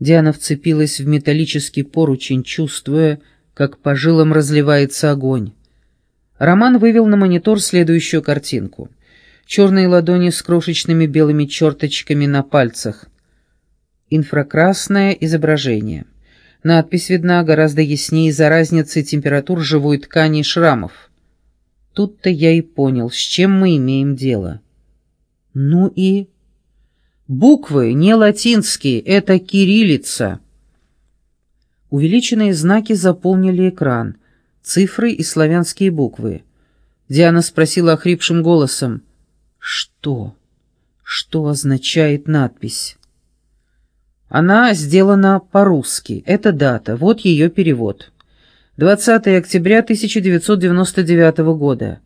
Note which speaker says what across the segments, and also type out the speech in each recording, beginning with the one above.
Speaker 1: Диана вцепилась в металлический поручень, чувствуя, как по жилам разливается огонь. Роман вывел на монитор следующую картинку. Черные ладони с крошечными белыми черточками на пальцах. Инфракрасное изображение. Надпись видна гораздо яснее из-за разницы температур живой ткани и шрамов. Тут-то я и понял, с чем мы имеем дело. Ну и... Буквы не латинские, это кириллица. Увеличенные знаки заполнили экран, цифры и славянские буквы. Диана спросила охрипшим голосом, «Что? Что означает надпись?» Она сделана по-русски. Это дата, вот ее перевод. 20 октября 1999 года.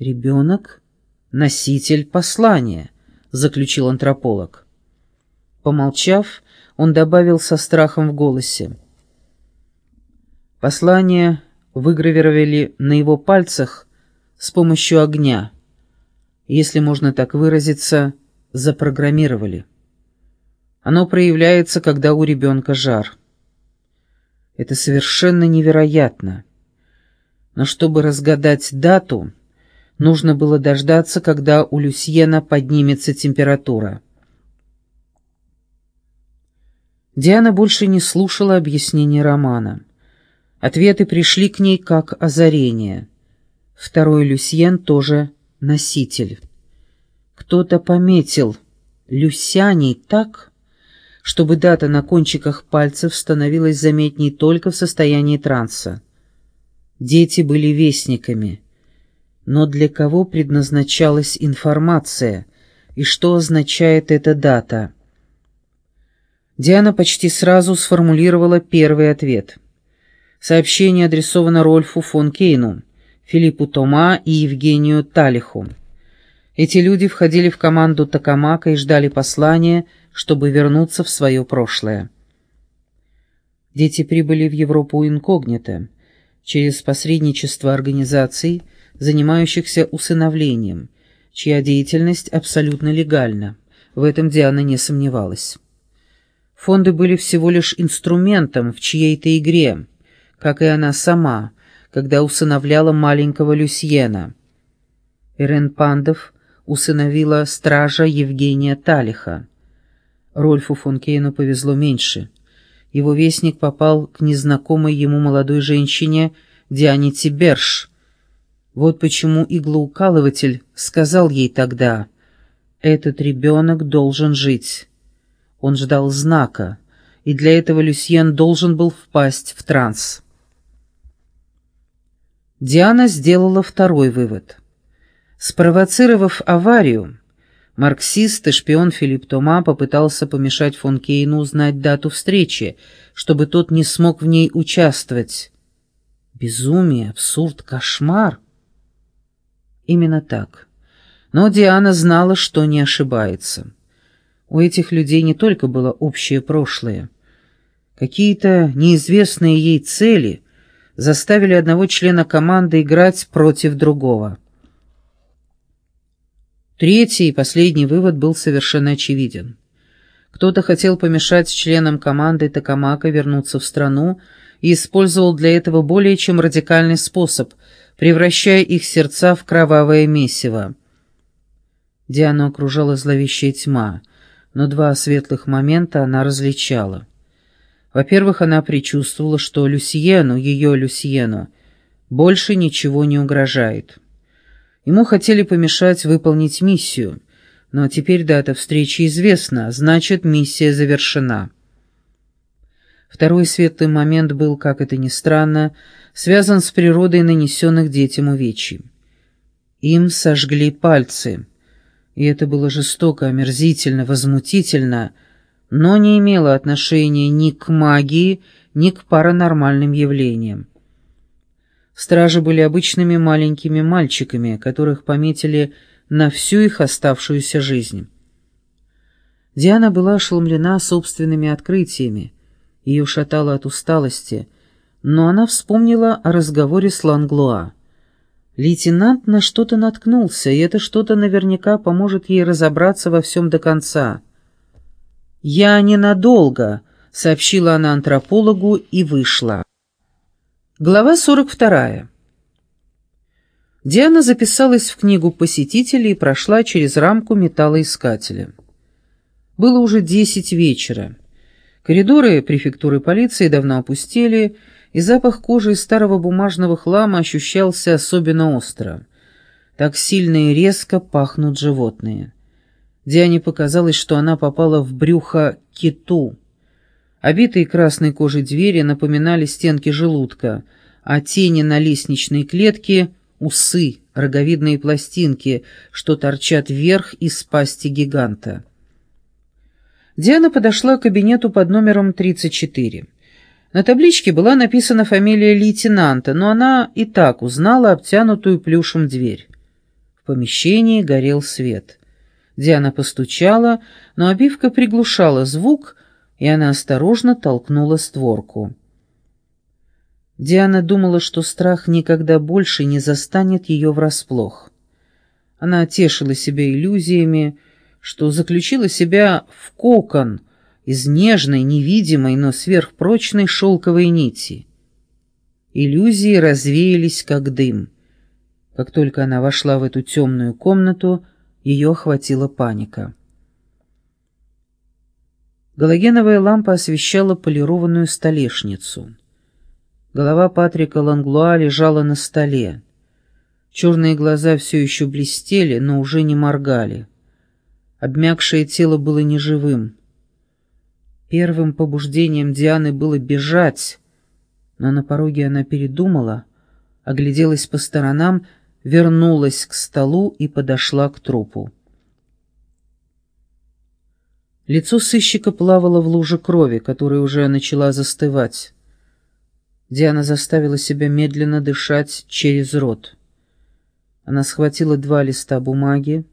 Speaker 1: Ребенок — носитель послания, заключил антрополог. Помолчав, он добавил со страхом в голосе. Послание выгравировали на его пальцах с помощью огня. Если можно так выразиться, запрограммировали. Оно проявляется, когда у ребенка жар. Это совершенно невероятно. Но чтобы разгадать дату, нужно было дождаться, когда у Люсьена поднимется температура. Диана больше не слушала объяснений Романа. Ответы пришли к ней как озарение. Второй Люсьен тоже носитель. Кто-то пометил Люсяний так, чтобы дата на кончиках пальцев становилась заметней только в состоянии транса. Дети были вестниками. Но для кого предназначалась информация, и что означает эта дата? Диана почти сразу сформулировала первый ответ. Сообщение адресовано Рольфу фон Кейну, Филиппу Тома и Евгению Талиху. Эти люди входили в команду Токамака и ждали послания, чтобы вернуться в свое прошлое. Дети прибыли в Европу инкогнито, через посредничество организаций, занимающихся усыновлением, чья деятельность абсолютно легальна. В этом Диана не сомневалась. Фонды были всего лишь инструментом в чьей-то игре, как и она сама, когда усыновляла маленького Люсьена. Ирен Пандов усыновила стража Евгения Талиха. Рольфу фон Кейну повезло меньше. Его вестник попал к незнакомой ему молодой женщине Диане Тиберш. Вот почему иглоукалыватель сказал ей тогда, «Этот ребенок должен жить». Он ждал знака, и для этого Люсьен должен был впасть в транс. Диана сделала второй вывод. Спровоцировав аварию, Марксист и шпион Филипп Тома попытался помешать фон Кейну узнать дату встречи, чтобы тот не смог в ней участвовать. Безумие, абсурд, кошмар. Именно так. Но Диана знала, что не ошибается. У этих людей не только было общее прошлое. Какие-то неизвестные ей цели заставили одного члена команды играть против другого. Третий и последний вывод был совершенно очевиден. Кто-то хотел помешать членам команды Токамака вернуться в страну и использовал для этого более чем радикальный способ, превращая их сердца в кровавое месиво. Диану окружала зловещая тьма, но два светлых момента она различала. Во-первых, она предчувствовала, что Люсьену, ее Люсьену, больше ничего не угрожает. Ему хотели помешать выполнить миссию, но теперь дата встречи известна, значит, миссия завершена. Второй светлый момент был, как это ни странно, связан с природой нанесенных детям увечий. Им сожгли пальцы, и это было жестоко, омерзительно, возмутительно, но не имело отношения ни к магии, ни к паранормальным явлениям. Стражи были обычными маленькими мальчиками, которых пометили на всю их оставшуюся жизнь. Диана была ошеломлена собственными открытиями. Ее шатало от усталости, но она вспомнила о разговоре с Ланглуа. Лейтенант на что-то наткнулся, и это что-то наверняка поможет ей разобраться во всем до конца. «Я ненадолго», — сообщила она антропологу и вышла. Глава 42. Диана записалась в книгу посетителей и прошла через рамку металлоискателя. Было уже десять вечера. Коридоры префектуры полиции давно опустели, и запах кожи и старого бумажного хлама ощущался особенно остро. Так сильно и резко пахнут животные. Диане показалось, что она попала в брюхо киту. Обитые красной кожей двери напоминали стенки желудка, а тени на лестничной клетке — усы, роговидные пластинки, что торчат вверх из пасти гиганта. Диана подошла к кабинету под номером 34. На табличке была написана фамилия лейтенанта, но она и так узнала обтянутую плюшем дверь. В помещении горел свет. Диана постучала, но обивка приглушала звук, и она осторожно толкнула створку. Диана думала, что страх никогда больше не застанет ее врасплох. Она тешила себя иллюзиями, что заключила себя в кокон из нежной, невидимой, но сверхпрочной шелковой нити. Иллюзии развеялись, как дым. Как только она вошла в эту темную комнату, ее охватила паника. Галогеновая лампа освещала полированную столешницу. Голова Патрика Ланглуа лежала на столе. Черные глаза все еще блестели, но уже не моргали. Обмякшее тело было неживым. Первым побуждением Дианы было бежать, но на пороге она передумала, огляделась по сторонам, вернулась к столу и подошла к трупу. Лицо сыщика плавало в луже крови, которая уже начала застывать. Диана заставила себя медленно дышать через рот. Она схватила два листа бумаги,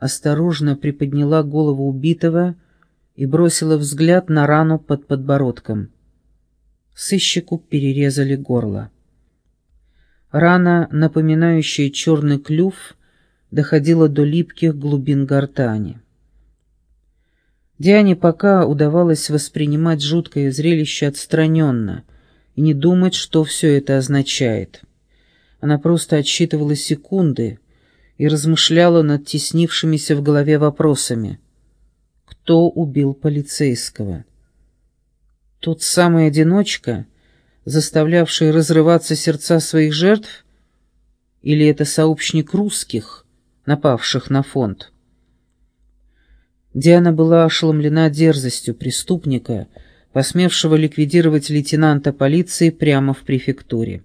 Speaker 1: осторожно приподняла голову убитого и бросила взгляд на рану под подбородком. Сыщику перерезали горло. Рана, напоминающая черный клюв, доходила до липких глубин гортани. Диане пока удавалось воспринимать жуткое зрелище отстраненно и не думать, что все это означает. Она просто отсчитывала секунды — и размышляла над теснившимися в голове вопросами. Кто убил полицейского? Тот самый одиночка, заставлявший разрываться сердца своих жертв? Или это сообщник русских, напавших на фонд? Диана была ошеломлена дерзостью преступника, посмевшего ликвидировать лейтенанта полиции прямо в префектуре.